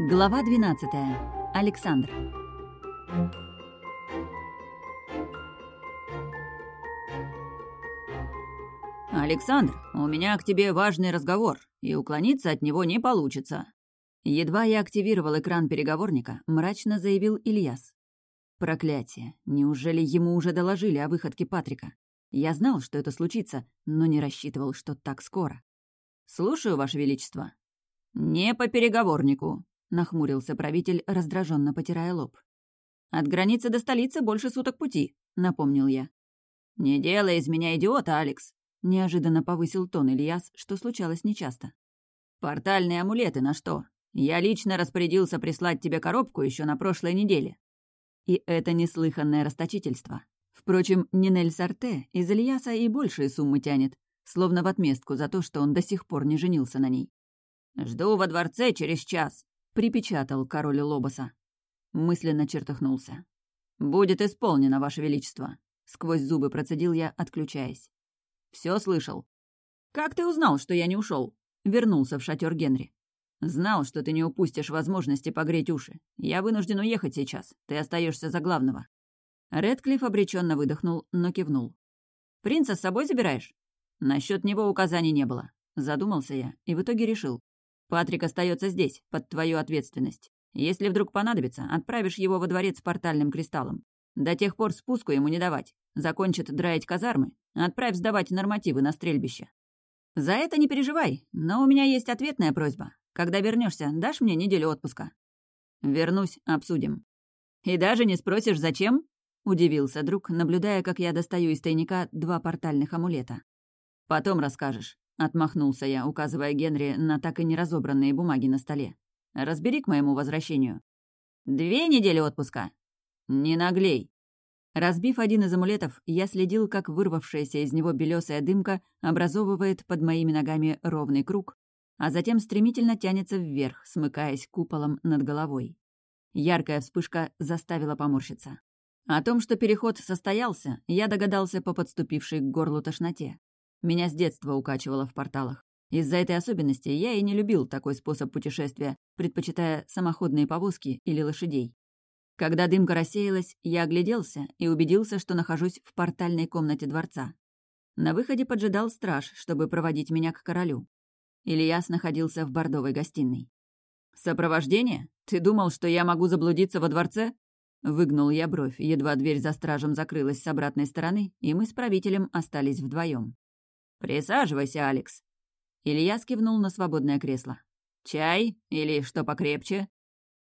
Глава 12. Александр. «Александр, у меня к тебе важный разговор, и уклониться от него не получится». Едва я активировал экран переговорника, мрачно заявил Ильяс. Проклятие. Неужели ему уже доложили о выходке Патрика? Я знал, что это случится, но не рассчитывал, что так скоро. «Слушаю, Ваше Величество». «Не по переговорнику», — нахмурился правитель, раздраженно потирая лоб. «От границы до столицы больше суток пути», — напомнил я. «Не делай из меня идиота, Алекс», — неожиданно повысил тон Ильяс, что случалось нечасто. «Портальные амулеты на что? Я лично распорядился прислать тебе коробку еще на прошлой неделе». И это неслыханное расточительство. Впрочем, Нинель Сарте из Ильяса и большие суммы тянет, словно в отместку за то, что он до сих пор не женился на ней. «Жду во дворце через час», — припечатал король Лобоса. Мысленно чертыхнулся. «Будет исполнено, Ваше Величество», — сквозь зубы процедил я, отключаясь. Все слышал». «Как ты узнал, что я не ушел? вернулся в шатер Генри. «Знал, что ты не упустишь возможности погреть уши. Я вынужден уехать сейчас. Ты остаешься за главного». Редклифф обреченно выдохнул, но кивнул. «Принца с собой забираешь?» Насчет него указаний не было. Задумался я и в итоге решил. Патрик остается здесь, под твою ответственность. Если вдруг понадобится, отправишь его во дворец с портальным кристаллом. До тех пор спуску ему не давать. Закончит драить казармы, отправь сдавать нормативы на стрельбище. За это не переживай, но у меня есть ответная просьба. Когда вернешься, дашь мне неделю отпуска? Вернусь, обсудим. И даже не спросишь, зачем? Удивился друг, наблюдая, как я достаю из тайника два портальных амулета. «Потом расскажешь», — отмахнулся я, указывая Генри на так и не разобранные бумаги на столе. «Разбери к моему возвращению». «Две недели отпуска?» «Не наглей». Разбив один из амулетов, я следил, как вырвавшаяся из него белесая дымка образовывает под моими ногами ровный круг, а затем стремительно тянется вверх, смыкаясь куполом над головой. Яркая вспышка заставила поморщиться. О том, что переход состоялся, я догадался по подступившей к горлу тошноте. Меня с детства укачивало в порталах. Из-за этой особенности я и не любил такой способ путешествия, предпочитая самоходные повозки или лошадей. Когда дымка рассеялась, я огляделся и убедился, что нахожусь в портальной комнате дворца. На выходе поджидал страж, чтобы проводить меня к королю. Ильяс находился в бордовой гостиной. «Сопровождение? Ты думал, что я могу заблудиться во дворце?» Выгнул я бровь, едва дверь за стражем закрылась с обратной стороны, и мы с правителем остались вдвоем. «Присаживайся, Алекс». Илья скивнул на свободное кресло. «Чай? Или что покрепче?»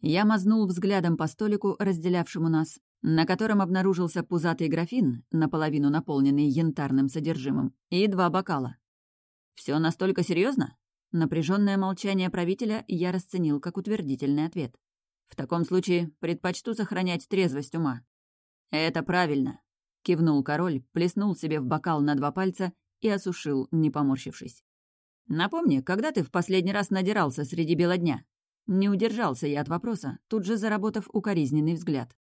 Я мазнул взглядом по столику, разделявшему нас, на котором обнаружился пузатый графин, наполовину наполненный янтарным содержимым, и два бокала. Все настолько серьезно? Напряженное молчание правителя я расценил как утвердительный ответ. В таком случае предпочту сохранять трезвость ума. «Это правильно», — кивнул король, плеснул себе в бокал на два пальца и осушил, не поморщившись. «Напомни, когда ты в последний раз надирался среди бела дня?» Не удержался я от вопроса, тут же заработав укоризненный взгляд.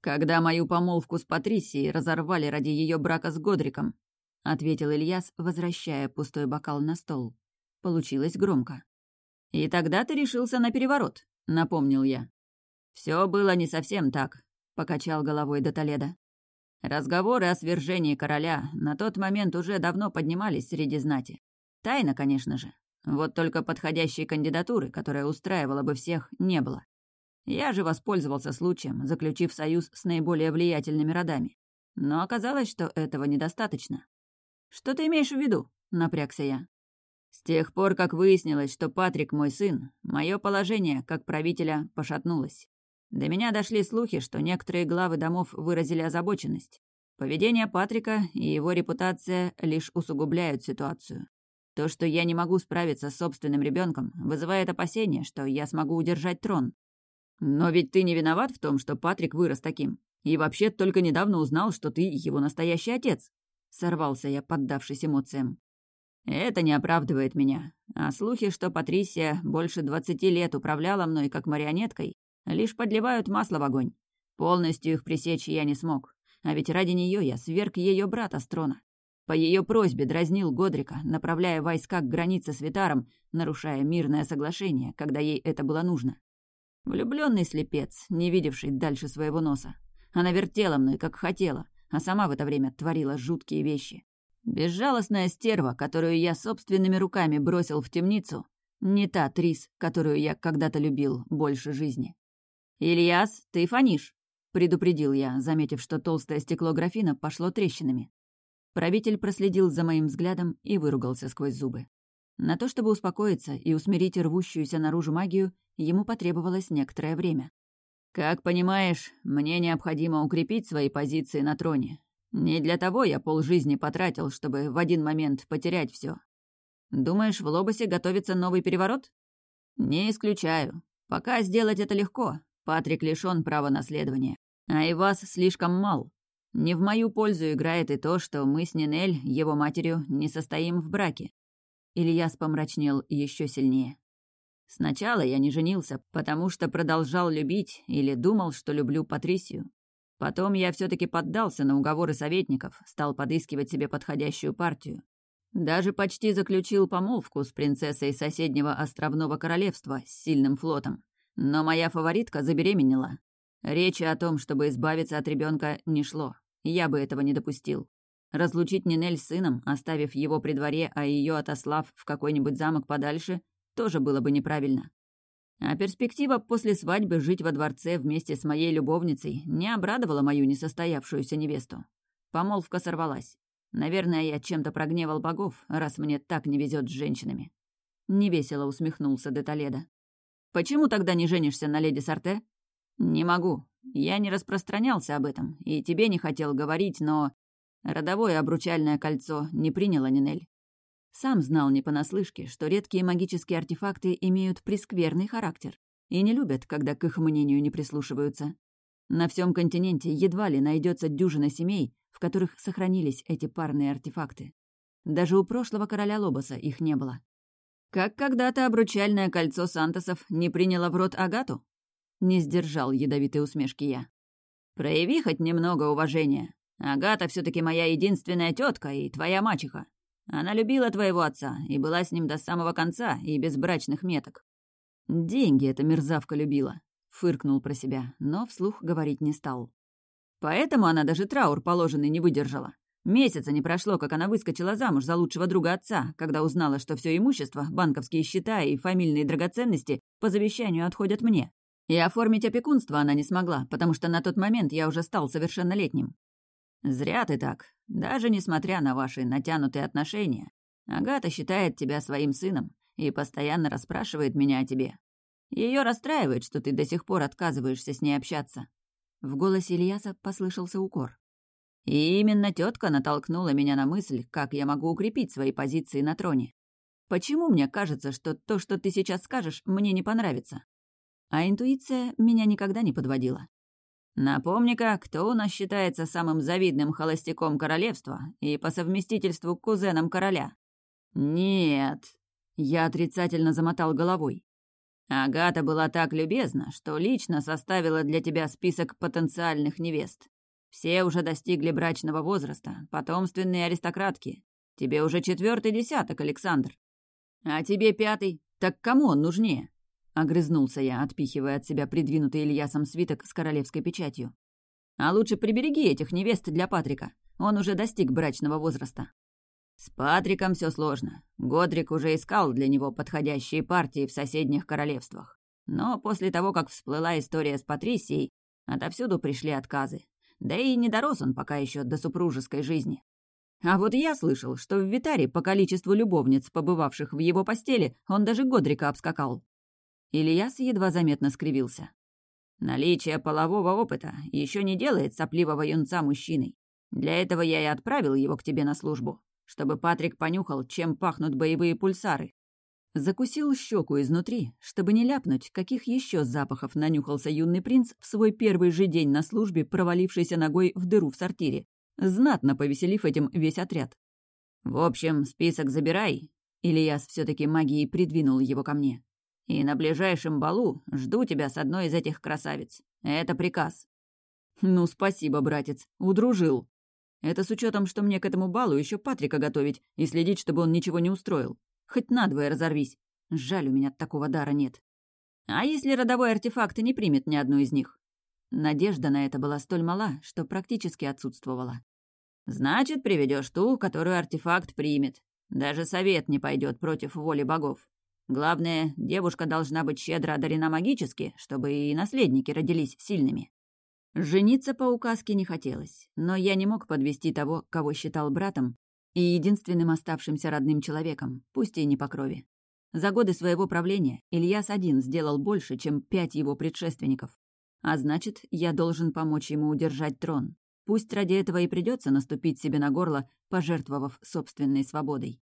«Когда мою помолвку с Патрисией разорвали ради ее брака с Годриком», — ответил Ильяс, возвращая пустой бокал на стол. Получилось громко. «И тогда ты решился на переворот», — напомнил я. Все было не совсем так», — покачал головой до Толеда. Разговоры о свержении короля на тот момент уже давно поднимались среди знати. Тайна, конечно же. Вот только подходящей кандидатуры, которая устраивала бы всех, не было. Я же воспользовался случаем, заключив союз с наиболее влиятельными родами. Но оказалось, что этого недостаточно. «Что ты имеешь в виду?» — напрягся я. С тех пор, как выяснилось, что Патрик мой сын, мое положение, как правителя, пошатнулось. До меня дошли слухи, что некоторые главы домов выразили озабоченность. Поведение Патрика и его репутация лишь усугубляют ситуацию. То, что я не могу справиться с собственным ребенком, вызывает опасение, что я смогу удержать трон. Но ведь ты не виноват в том, что Патрик вырос таким. И вообще только недавно узнал, что ты его настоящий отец. Сорвался я, поддавшись эмоциям. Это не оправдывает меня. А слухи, что Патрисия больше двадцати лет управляла мной как марионеткой, Лишь подливают масло в огонь. Полностью их пресечь я не смог. А ведь ради нее я сверг ее брата с трона. По ее просьбе дразнил Годрика, направляя войска к границе с Витаром, нарушая мирное соглашение, когда ей это было нужно. Влюбленный слепец, не видевший дальше своего носа. Она вертела мной, как хотела, а сама в это время творила жуткие вещи. Безжалостная стерва, которую я собственными руками бросил в темницу, не та Трис, которую я когда-то любил больше жизни. «Ильяс, ты фонишь!» — предупредил я, заметив, что толстое стекло графина пошло трещинами. Правитель проследил за моим взглядом и выругался сквозь зубы. На то, чтобы успокоиться и усмирить рвущуюся наружу магию, ему потребовалось некоторое время. «Как понимаешь, мне необходимо укрепить свои позиции на троне. Не для того я полжизни потратил, чтобы в один момент потерять все. Думаешь, в Лобосе готовится новый переворот? Не исключаю. Пока сделать это легко. Патрик лишён права наследования. А и вас слишком мал. Не в мою пользу играет и то, что мы с Нинель, его матерью, не состоим в браке. Ильяс помрачнел еще сильнее. Сначала я не женился, потому что продолжал любить или думал, что люблю Патрисию. Потом я все таки поддался на уговоры советников, стал подыскивать себе подходящую партию. Даже почти заключил помолвку с принцессой соседнего островного королевства с сильным флотом. Но моя фаворитка забеременела. Речи о том, чтобы избавиться от ребенка, не шло. Я бы этого не допустил. Разлучить Нинель с сыном, оставив его при дворе, а ее отослав в какой-нибудь замок подальше, тоже было бы неправильно. А перспектива после свадьбы жить во дворце вместе с моей любовницей не обрадовала мою несостоявшуюся невесту. Помолвка сорвалась. Наверное, я чем-то прогневал богов, раз мне так не везет с женщинами. Невесело усмехнулся де Толедо. «Почему тогда не женишься на леди Сарте?» «Не могу. Я не распространялся об этом, и тебе не хотел говорить, но Родовое обручальное кольцо не приняло Нинель. Сам знал не понаслышке, что редкие магические артефакты имеют прескверный характер и не любят, когда к их мнению не прислушиваются. На всем континенте едва ли найдется дюжина семей, в которых сохранились эти парные артефакты. Даже у прошлого короля Лобоса их не было. Как когда-то обручальное кольцо Сантосов не приняло в рот Агату? Не сдержал ядовитой усмешки я. «Прояви хоть немного уважения. Агата все таки моя единственная тетка и твоя мачеха. Она любила твоего отца и была с ним до самого конца и без брачных меток. Деньги эта мерзавка любила, фыркнул про себя, но вслух говорить не стал. Поэтому она даже траур положенный не выдержала. Месяца не прошло, как она выскочила замуж за лучшего друга отца, когда узнала, что все имущество, банковские счета и фамильные драгоценности по завещанию отходят мне. И оформить опекунство она не смогла, потому что на тот момент я уже стал совершеннолетним. «Зря ты так. Даже несмотря на ваши натянутые отношения, Агата считает тебя своим сыном и постоянно расспрашивает меня о тебе. Ее расстраивает, что ты до сих пор отказываешься с ней общаться». В голосе Ильяса послышался укор. И именно тетка натолкнула меня на мысль, как я могу укрепить свои позиции на троне. Почему мне кажется, что то, что ты сейчас скажешь, мне не понравится? А интуиция меня никогда не подводила. Напомни-ка, кто у нас считается самым завидным холостяком королевства и по совместительству кузеном короля? Нет. Я отрицательно замотал головой. Агата была так любезна, что лично составила для тебя список потенциальных невест. Все уже достигли брачного возраста, потомственные аристократки. Тебе уже четвертый десяток, Александр. А тебе пятый. Так кому он нужнее? Огрызнулся я, отпихивая от себя придвинутый Ильясом свиток с королевской печатью. «А лучше прибереги этих невест для Патрика. Он уже достиг брачного возраста». «С Патриком все сложно. Годрик уже искал для него подходящие партии в соседних королевствах. Но после того, как всплыла история с Патрисией, отовсюду пришли отказы. Да и не дорос он пока еще до супружеской жизни. А вот я слышал, что в Витаре по количеству любовниц, побывавших в его постели, он даже Годрика обскакал. Ильяс едва заметно скривился. «Наличие полового опыта еще не делает сопливого юнца мужчиной. Для этого я и отправил его к тебе на службу, чтобы Патрик понюхал, чем пахнут боевые пульсары». Закусил щеку изнутри, чтобы не ляпнуть, каких еще запахов нанюхался юный принц в свой первый же день на службе, провалившийся ногой в дыру в сортире, знатно повеселив этим весь отряд. «В общем, список забирай», Ильяс все таки магией придвинул его ко мне. И на ближайшем балу жду тебя с одной из этих красавиц. Это приказ». «Ну, спасибо, братец, удружил. Это с учетом, что мне к этому балу еще Патрика готовить и следить, чтобы он ничего не устроил. Хоть надвое разорвись. Жаль, у меня такого дара нет». А если родовой артефакт не примет ни одну из них? Надежда на это была столь мала, что практически отсутствовала. Значит, приведешь ту, которую артефакт примет. Даже совет не пойдет против воли богов. Главное, девушка должна быть щедро одарена магически, чтобы и наследники родились сильными. Жениться по указке не хотелось, но я не мог подвести того, кого считал братом и единственным оставшимся родным человеком, пусть и не по крови. За годы своего правления Ильяс один сделал больше, чем пять его предшественников. А значит, я должен помочь ему удержать трон. Пусть ради этого и придется наступить себе на горло, пожертвовав собственной свободой.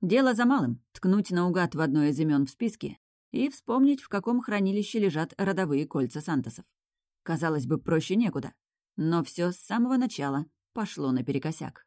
Дело за малым — ткнуть наугад в одно из имен в списке и вспомнить, в каком хранилище лежат родовые кольца Сантосов. Казалось бы, проще некуда. Но все с самого начала пошло наперекосяк.